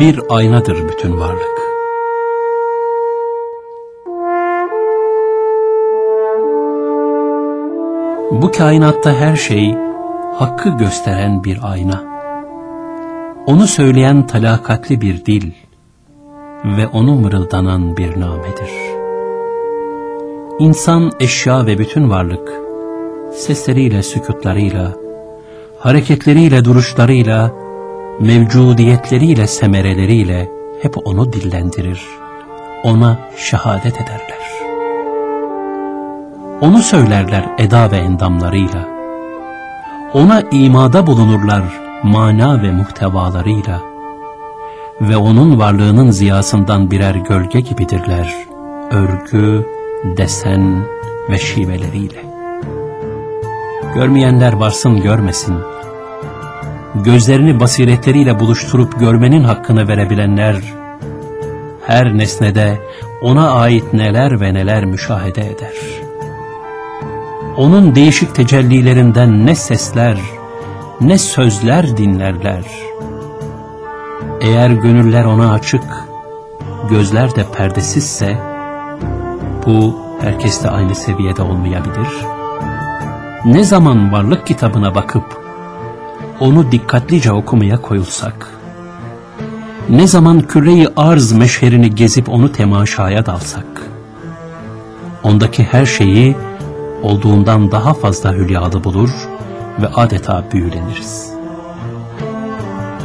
Bir aynadır bütün varlık. Bu kainatta her şey hakkı gösteren bir ayna. Onu söyleyen talakatli bir dil ve onu mırıldanan bir namedir. İnsan, eşya ve bütün varlık sesleriyle, sükutlarıyla, hareketleriyle, duruşlarıyla, mevcudiyetleriyle, semereleriyle hep onu dillendirir, ona şehadet ederler. Onu söylerler eda ve endamlarıyla, ona imada bulunurlar mana ve muhtevalarıyla ve onun varlığının ziyasından birer gölge gibidirler, örgü, desen ve şiveleriyle. Görmeyenler varsın görmesin, gözlerini basiretleriyle buluşturup görmenin hakkını verebilenler, her nesnede ona ait neler ve neler müşahede eder. Onun değişik tecellilerinden ne sesler, ne sözler dinlerler. Eğer gönüller ona açık, gözler de perdesizse, bu herkeste aynı seviyede olmayabilir. Ne zaman varlık kitabına bakıp, onu dikkatlice okumaya koyulsak, ne zaman küreyi arz meşherini gezip onu temaşaya dalsak, ondaki her şeyi olduğundan daha fazla hülyalı bulur ve adeta büyüleniriz.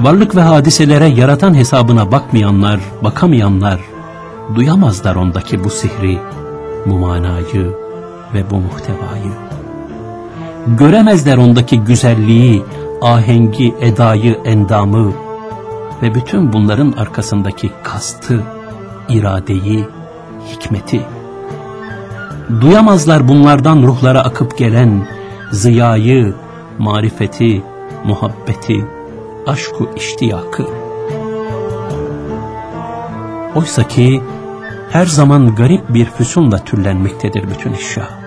Varlık ve hadiselere yaratan hesabına bakmayanlar, bakamayanlar, duyamazlar ondaki bu sihri, bu manayı ve bu muhtevayı. Göremezler ondaki güzelliği, ahengi, edayı, endamı ve bütün bunların arkasındaki kastı, iradeyi, hikmeti. Duyamazlar bunlardan ruhlara akıp gelen ziyayı, marifeti, muhabbeti, aşku iştiyakı. Oysa ki her zaman garip bir füsunla türlenmektedir bütün eşya.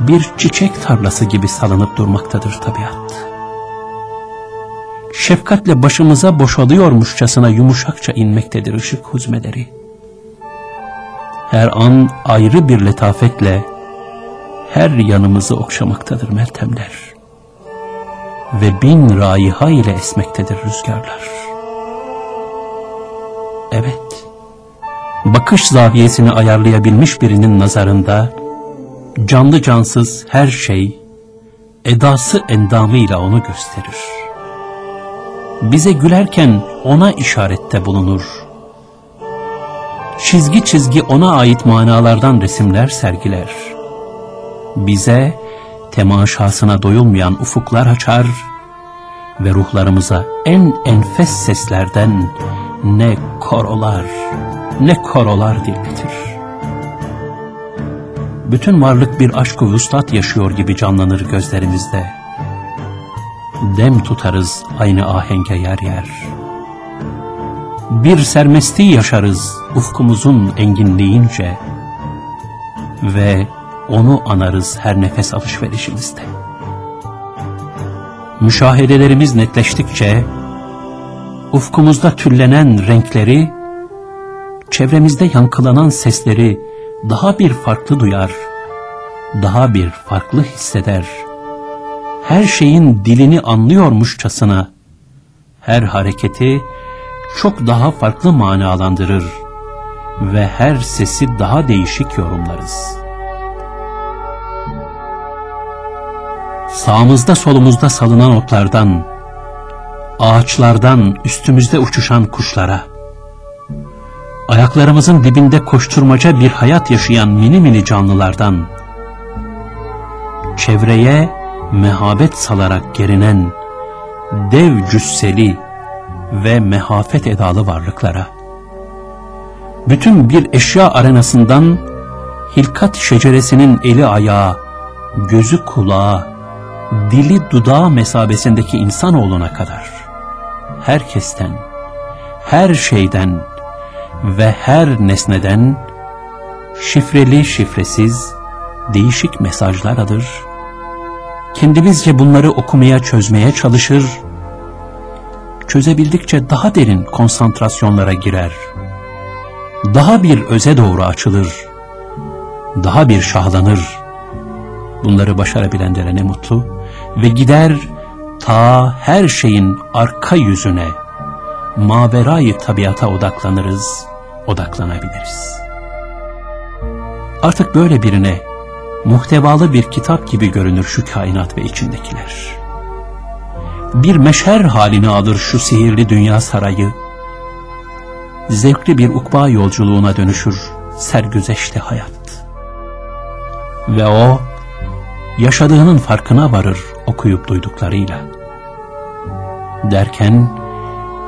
Bir çiçek tarlası gibi salınıp durmaktadır tabiat. Şefkatle başımıza boşalıyormuşçasına yumuşakça inmektedir ışık huzmeleri. Her an ayrı bir letafetle her yanımızı okşamaktadır meltemler. Ve bin raiha ile esmektedir rüzgarlar. Evet, bakış zaviyesini ayarlayabilmiş birinin nazarında, canlı cansız her şey, edası endamıyla onu gösterir. Bize gülerken ona işarette bulunur. Çizgi çizgi ona ait manalardan resimler sergiler bize temaşasına doyulmayan ufuklar açar ve ruhlarımıza en enfes seslerden ne korolar, ne korolar dinletir. Bütün varlık bir aşk-ı vuslat yaşıyor gibi canlanır gözlerimizde. Dem tutarız aynı ahenge yer yer. Bir sermesti yaşarız ufkumuzun enginliğince ve onu anarız her nefes alışverişimizde. Müşahedelerimiz netleştikçe, ufkumuzda tüllenen renkleri, çevremizde yankılanan sesleri daha bir farklı duyar, daha bir farklı hisseder. Her şeyin dilini anlıyormuşçasına, her hareketi çok daha farklı manalandırır ve her sesi daha değişik yorumlarız.'' sağımızda solumuzda salınan otlardan, ağaçlardan üstümüzde uçuşan kuşlara, ayaklarımızın dibinde koşturmaca bir hayat yaşayan mini mini canlılardan, çevreye mehabet salarak gerinen dev cüsseli ve mehafet edalı varlıklara, bütün bir eşya arenasından hilkat şeceresinin eli ayağı, gözü kulağı, dili dudağı mesabesindeki insanoğluna kadar herkesten, her şeyden ve her nesneden şifreli şifresiz değişik mesajlar alır, kendimizce bunları okumaya çözmeye çalışır, çözebildikçe daha derin konsantrasyonlara girer. Daha bir öze doğru açılır. Daha bir şahlanır. Bunları başarabilenlere ne mutlu ve gider ta her şeyin arka yüzüne, maverayı tabiata odaklanırız, odaklanabiliriz. Artık böyle birine muhtevalı bir kitap gibi görünür şu kainat ve içindekiler. Bir meşher halini alır şu sihirli dünya sarayı, zevkli bir ukba yolculuğuna dönüşür sergüzeşte hayat. Ve o, yaşadığının farkına varır okuyup duyduklarıyla. Derken,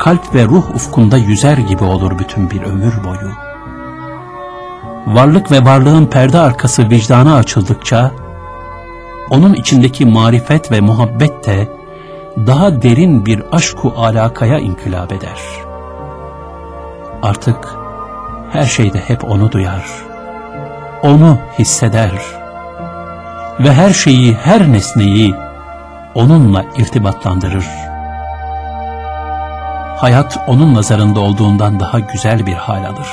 kalp ve ruh ufkunda yüzer gibi olur bütün bir ömür boyu. Varlık ve varlığın perde arkası vicdana açıldıkça, onun içindeki marifet ve muhabbet de daha derin bir aşku alakaya inkılap eder. Artık her şeyde hep onu duyar, onu hisseder ve her şeyi, her nesneyi onunla irtibatlandırır. Hayat onun nazarında olduğundan daha güzel bir hal alır.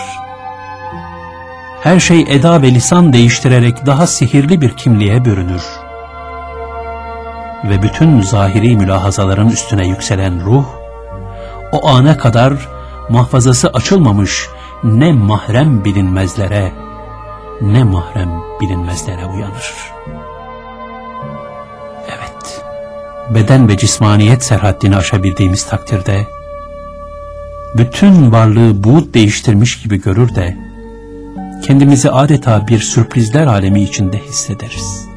Her şey eda ve lisan değiştirerek daha sihirli bir kimliğe bürünür. Ve bütün zahiri mülahazaların üstüne yükselen ruh, o ana kadar muhafazası açılmamış ne mahrem bilinmezlere, ne mahrem bilinmezlere uyanır. Evet, beden ve cismaniyet serhaddini aşabildiğimiz takdirde, bütün varlığı buğut değiştirmiş gibi görür de, kendimizi adeta bir sürprizler alemi içinde hissederiz.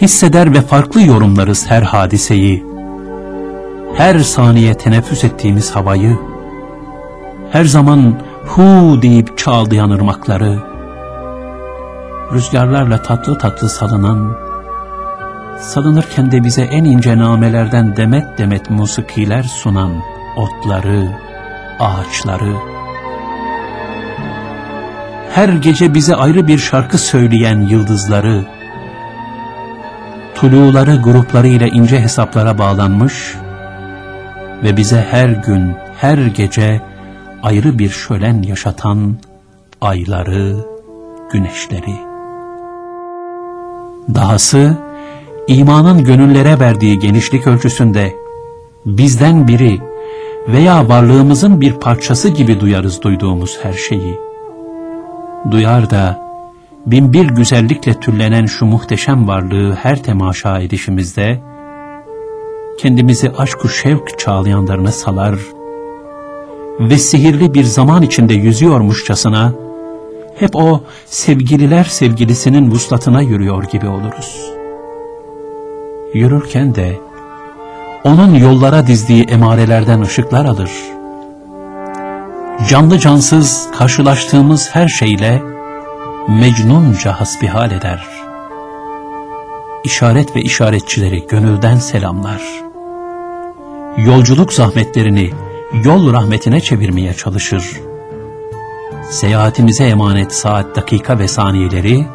Hisseder ve farklı yorumlarız her hadiseyi, her saniye teneffüs ettiğimiz havayı, her zaman hu deyip çağlayan ırmakları, rüzgarlarla tatlı tatlı salınan, salınırken de bize en ince namelerden demet demet musikiler sunan otları, ağaçları, her gece bize ayrı bir şarkı söyleyen yıldızları, tuluları grupları ile ince hesaplara bağlanmış ve bize her gün, her gece ayrı bir şölen yaşatan ayları, güneşleri. Dahası, imanın gönüllere verdiği genişlik ölçüsünde bizden biri veya varlığımızın bir parçası gibi duyarız duyduğumuz her şeyi. Duyar da binbir güzellikle türlenen şu muhteşem varlığı her temaşa edişimizde kendimizi aşk-ı şevk çağlayanlarına salar ve sihirli bir zaman içinde yüzüyormuşçasına hep o sevgililer sevgilisinin vuslatına yürüyor gibi oluruz. Yürürken de onun yollara dizdiği emarelerden ışıklar alır. Canlı cansız karşılaştığımız her şeyle mecnunca hasbihal eder. İşaret ve işaretçileri gönülden selamlar. Yolculuk zahmetlerini yol rahmetine çevirmeye çalışır. Seyahatimize emanet saat, dakika ve saniyeleri,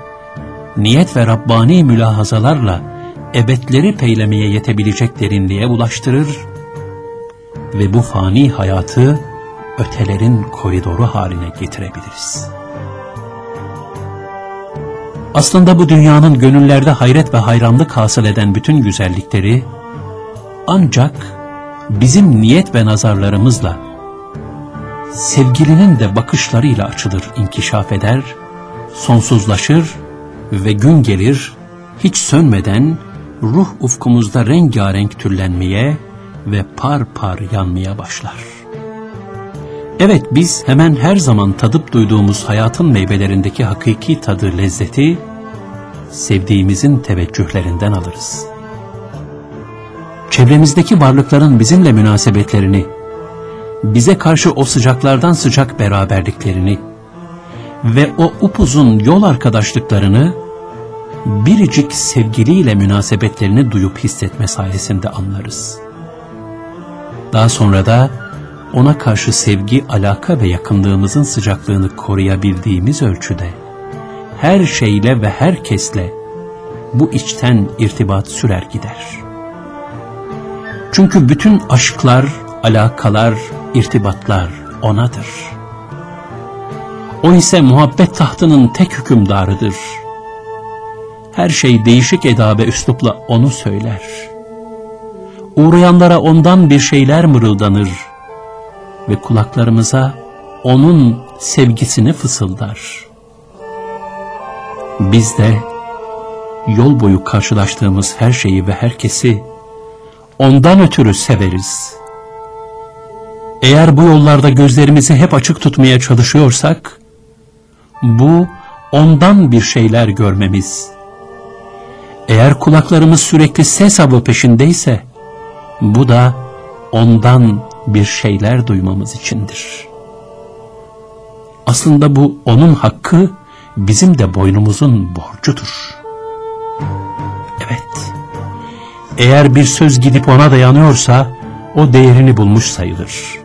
niyet ve Rabbani mülahazalarla ebedleri peylemeye yetebilecek derinliğe ulaştırır ve bu fani hayatı ötelerin koridoru haline getirebiliriz. Aslında bu dünyanın gönüllerde hayret ve hayranlık hasıl eden bütün güzellikleri ancak bizim niyet ve nazarlarımızla sevgilinin de bakışlarıyla açılır, inkişaf eder, sonsuzlaşır ve gün gelir hiç sönmeden ruh ufkumuzda rengarenk türlenmeye ve par par yanmaya başlar. Evet biz hemen her zaman tadıp duyduğumuz hayatın meyvelerindeki hakiki tadı lezzeti sevdiğimizin teveccühlerinden alırız. Çevremizdeki varlıkların bizimle münasebetlerini, bize karşı o sıcaklardan sıcak beraberliklerini ve o upuzun yol arkadaşlıklarını biricik sevgiliyle münasebetlerini duyup hissetme sayesinde anlarız. Daha sonra da ona karşı sevgi, alaka ve yakınlığımızın sıcaklığını koruyabildiğimiz ölçüde her şeyle ve herkesle bu içten irtibat sürer gider. Çünkü bütün aşklar, alakalar, irtibatlar O'nadır. O ise muhabbet tahtının tek hükümdarıdır. Her şey değişik eda ve üslupla O'nu söyler. Uğrayanlara O'ndan bir şeyler mırıldanır ve kulaklarımıza O'nun sevgisini fısıldar. Biz de yol boyu karşılaştığımız her şeyi ve herkesi ondan ötürü severiz. Eğer bu yollarda gözlerimizi hep açık tutmaya çalışıyorsak, bu ondan bir şeyler görmemiz. Eğer kulaklarımız sürekli ses avı peşindeyse, bu da ondan bir şeyler duymamız içindir. Aslında bu onun hakkı, bizim de boynumuzun borcudur. Evet, eğer bir söz gidip ona dayanıyorsa, o değerini bulmuş sayılır.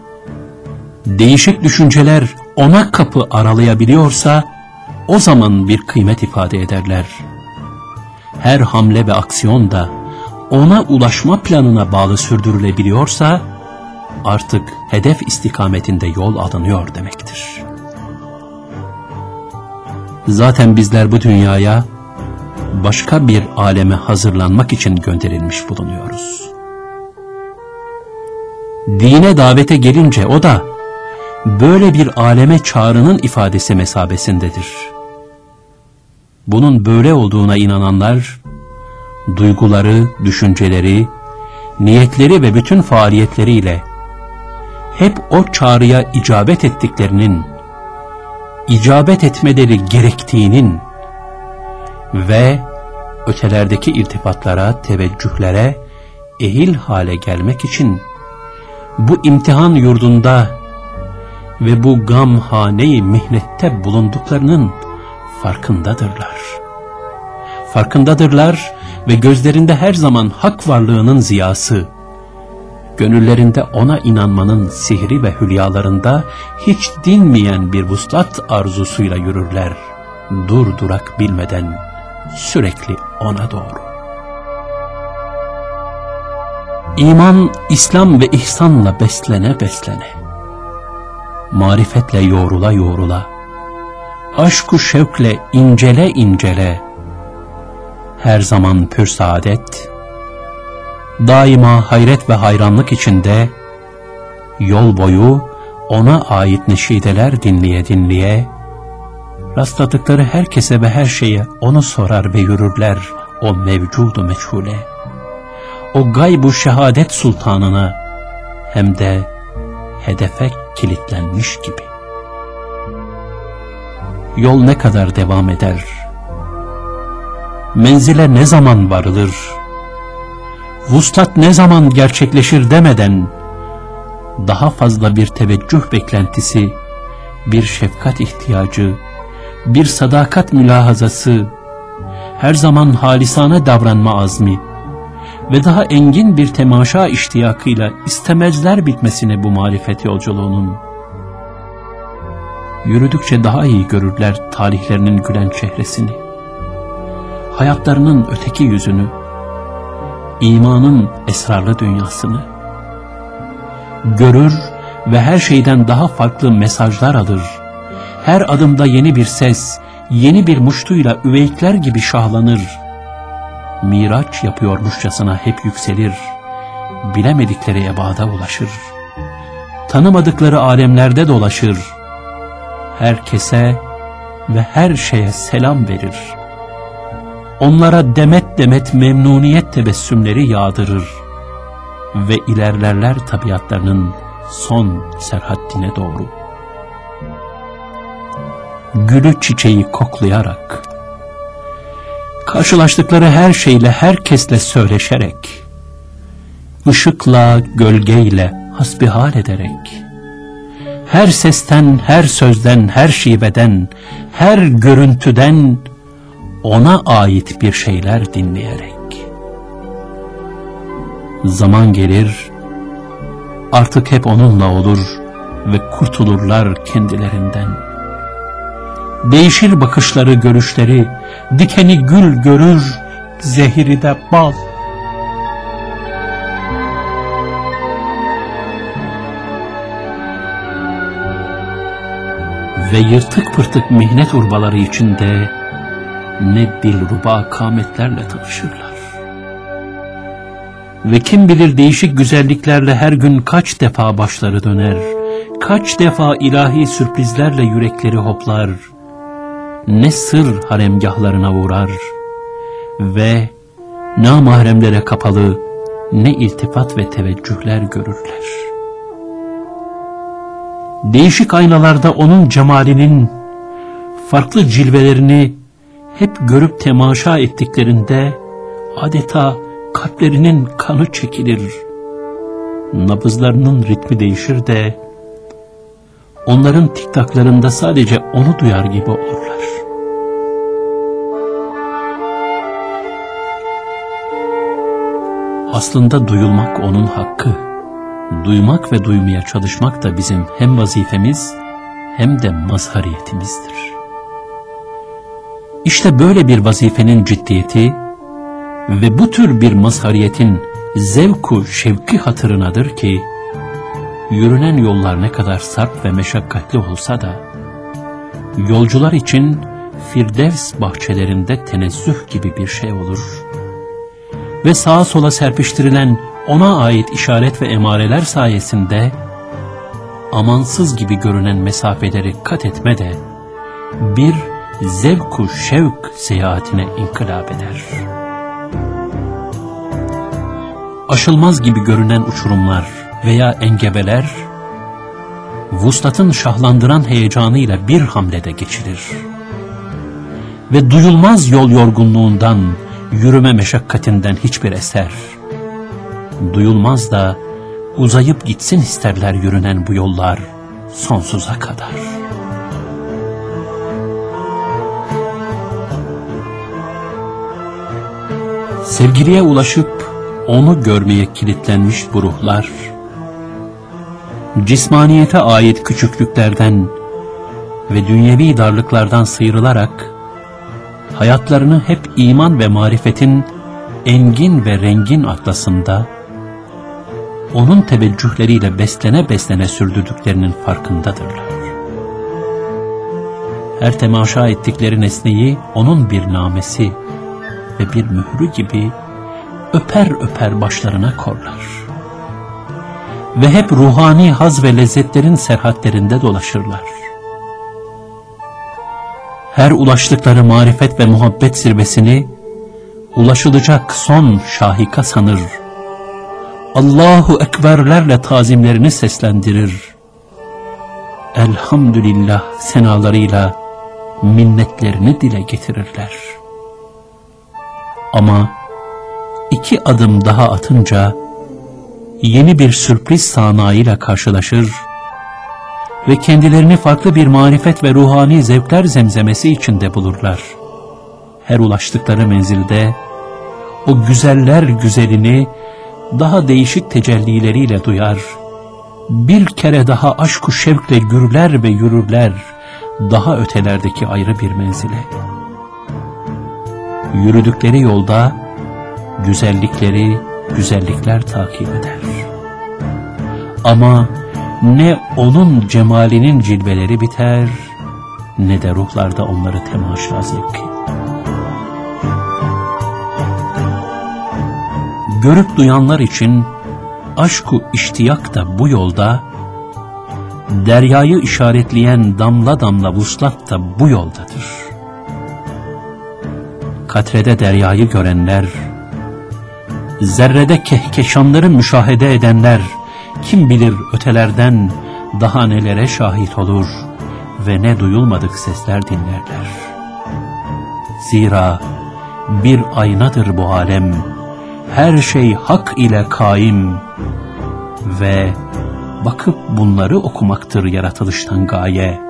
Değişik düşünceler ona kapı aralayabiliyorsa, o zaman bir kıymet ifade ederler. Her hamle ve aksiyon da ona ulaşma planına bağlı sürdürülebiliyorsa, artık hedef istikametinde yol alınıyor demektir. Zaten bizler bu dünyaya başka bir aleme hazırlanmak için gönderilmiş bulunuyoruz. Dine davete gelince o da böyle bir aleme çağrının ifadesi mesabesindedir. Bunun böyle olduğuna inananlar, duyguları, düşünceleri, niyetleri ve bütün faaliyetleriyle hep o çağrıya icabet ettiklerinin, icabet etmeleri gerektiğinin ve ötelerdeki irtifatlara, teveccühlere ehil hale gelmek için bu imtihan yurdunda ve bu gamhane-i mihnette bulunduklarının farkındadırlar. Farkındadırlar ve gözlerinde her zaman hak varlığının ziyası, gönüllerinde ona inanmanın sihri ve hülyalarında hiç dinmeyen bir vuslat arzusuyla yürürler, dur durak bilmeden sürekli ona doğru. İman, İslam ve ihsanla beslene beslene, marifetle yoğrula yoğrula, aşku şevkle incele incele, her zaman pür saadet, daima hayret ve hayranlık içinde, yol boyu ona ait neşideler dinleye dinleye, rastladıkları herkese ve her şeye onu sorar ve yürürler o mevcudu meçhule. O gaybu şehadet sultanına hem de hedefe kilitlenmiş gibi. Yol ne kadar devam eder? Menzile ne zaman varılır? Vustat ne zaman gerçekleşir demeden daha fazla bir teveccüh beklentisi, bir şefkat ihtiyacı, bir sadakat mülahazası, her zaman halisane davranma azmi ve daha engin bir temaşa iştiyakıyla istemezler bitmesine bu marifet yolculuğunun. Yürüdükçe daha iyi görürler talihlerinin gülen çehresini, hayatlarının öteki yüzünü, imanın esrarlı dünyasını. Görür ve her şeyden daha farklı mesajlar alır her adımda yeni bir ses, yeni bir muştuyla üveykler gibi şahlanır. Miraç yapıyormuşçasına hep yükselir. Bilemedikleri ebada ulaşır. Tanımadıkları alemlerde dolaşır. Herkese ve her şeye selam verir. Onlara demet demet memnuniyet tebessümleri yağdırır. Ve ilerlerler tabiatlarının son serhaddine doğru gülü çiçeği koklayarak, karşılaştıkları her şeyle herkesle söyleşerek, ışıkla, gölgeyle hasbihal ederek, her sesten, her sözden, her şiveden, her görüntüden ona ait bir şeyler dinleyerek. Zaman gelir, artık hep onunla olur ve kurtulurlar kendilerinden. Değişir bakışları görüşleri, dikeni gül görür, zehiri de bal. Ve yırtık pırtık mihnet urbaları içinde ne dilruba kametlerle tanışırlar. Ve kim bilir değişik güzelliklerle her gün kaç defa başları döner, kaç defa ilahi sürprizlerle yürekleri hoplar, ne sır haremgahlarına uğrar ve namahremlere kapalı ne iltifat ve teveccühler görürler. Değişik aynalarda onun cemalinin farklı cilvelerini hep görüp temaşa ettiklerinde adeta kalplerinin kanı çekilir. Nabızlarının ritmi değişir de onların tiktaklarında sadece onu duyar gibi olurlar. Aslında duyulmak onun hakkı. Duymak ve duymaya çalışmak da bizim hem vazifemiz hem de mazhariyetimizdir. İşte böyle bir vazifenin ciddiyeti ve bu tür bir mazhariyetin zevku şevki hatırınadır ki, yürünen yollar ne kadar sarp ve meşakkatli olsa da, yolcular için Firdevs bahçelerinde tenezzüh gibi bir şey olur. Ve sağa sola serpiştirilen ona ait işaret ve emareler sayesinde, amansız gibi görünen mesafeleri kat etme de, bir zevku şevk seyahatine inkılap eder. Aşılmaz gibi görünen uçurumlar veya engebeler, vuslatın şahlandıran heyecanıyla bir hamlede geçilir. Ve duyulmaz yol yorgunluğundan, yürüme meşakkatinden hiçbir eser. Duyulmaz da uzayıp gitsin isterler yürünen bu yollar sonsuza kadar.'' Sevgiliye ulaşıp onu görmeye kilitlenmiş bu ruhlar, cismaniyete ait küçüklüklerden ve dünyevi darlıklardan sıyrılarak, hayatlarını hep iman ve marifetin engin ve rengin atlasında, onun teveccühleriyle beslene beslene sürdürdüklerinin farkındadırlar. Her temaşa ettikleri nesneyi onun bir namesi, ve bir mührü gibi öper öper başlarına korlar. Ve hep ruhani haz ve lezzetlerin serhatlerinde dolaşırlar. Her ulaştıkları marifet ve muhabbet zirvesini ulaşılacak son şahika sanır. Allahu Ekberlerle tazimlerini seslendirir. Elhamdülillah senalarıyla minnetlerini dile getirirler.'' Ama iki adım daha atınca yeni bir sürpriz sanayıyla karşılaşır ve kendilerini farklı bir marifet ve ruhani zevkler zemzemesi içinde bulurlar. Her ulaştıkları menzilde o güzeller güzelini daha değişik tecellileriyle duyar. Bir kere daha aşk-ı şevkle gürler ve yürürler daha ötelerdeki ayrı bir menzile yürüdükleri yolda güzellikleri güzellikler takip eder. Ama ne onun cemalinin cilveleri biter ne de ruhlarda onları temaşa zevki. Görüp duyanlar için aşku iştiyak da bu yolda, deryayı işaretleyen damla damla vuslat da bu yoldadır katrede deryayı görenler, zerrede kehkeşanları müşahede edenler, kim bilir ötelerden daha nelere şahit olur ve ne duyulmadık sesler dinlerler. Zira bir aynadır bu alem, her şey hak ile kaim ve bakıp bunları okumaktır yaratılıştan gaye,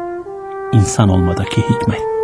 insan olmadaki hikmet.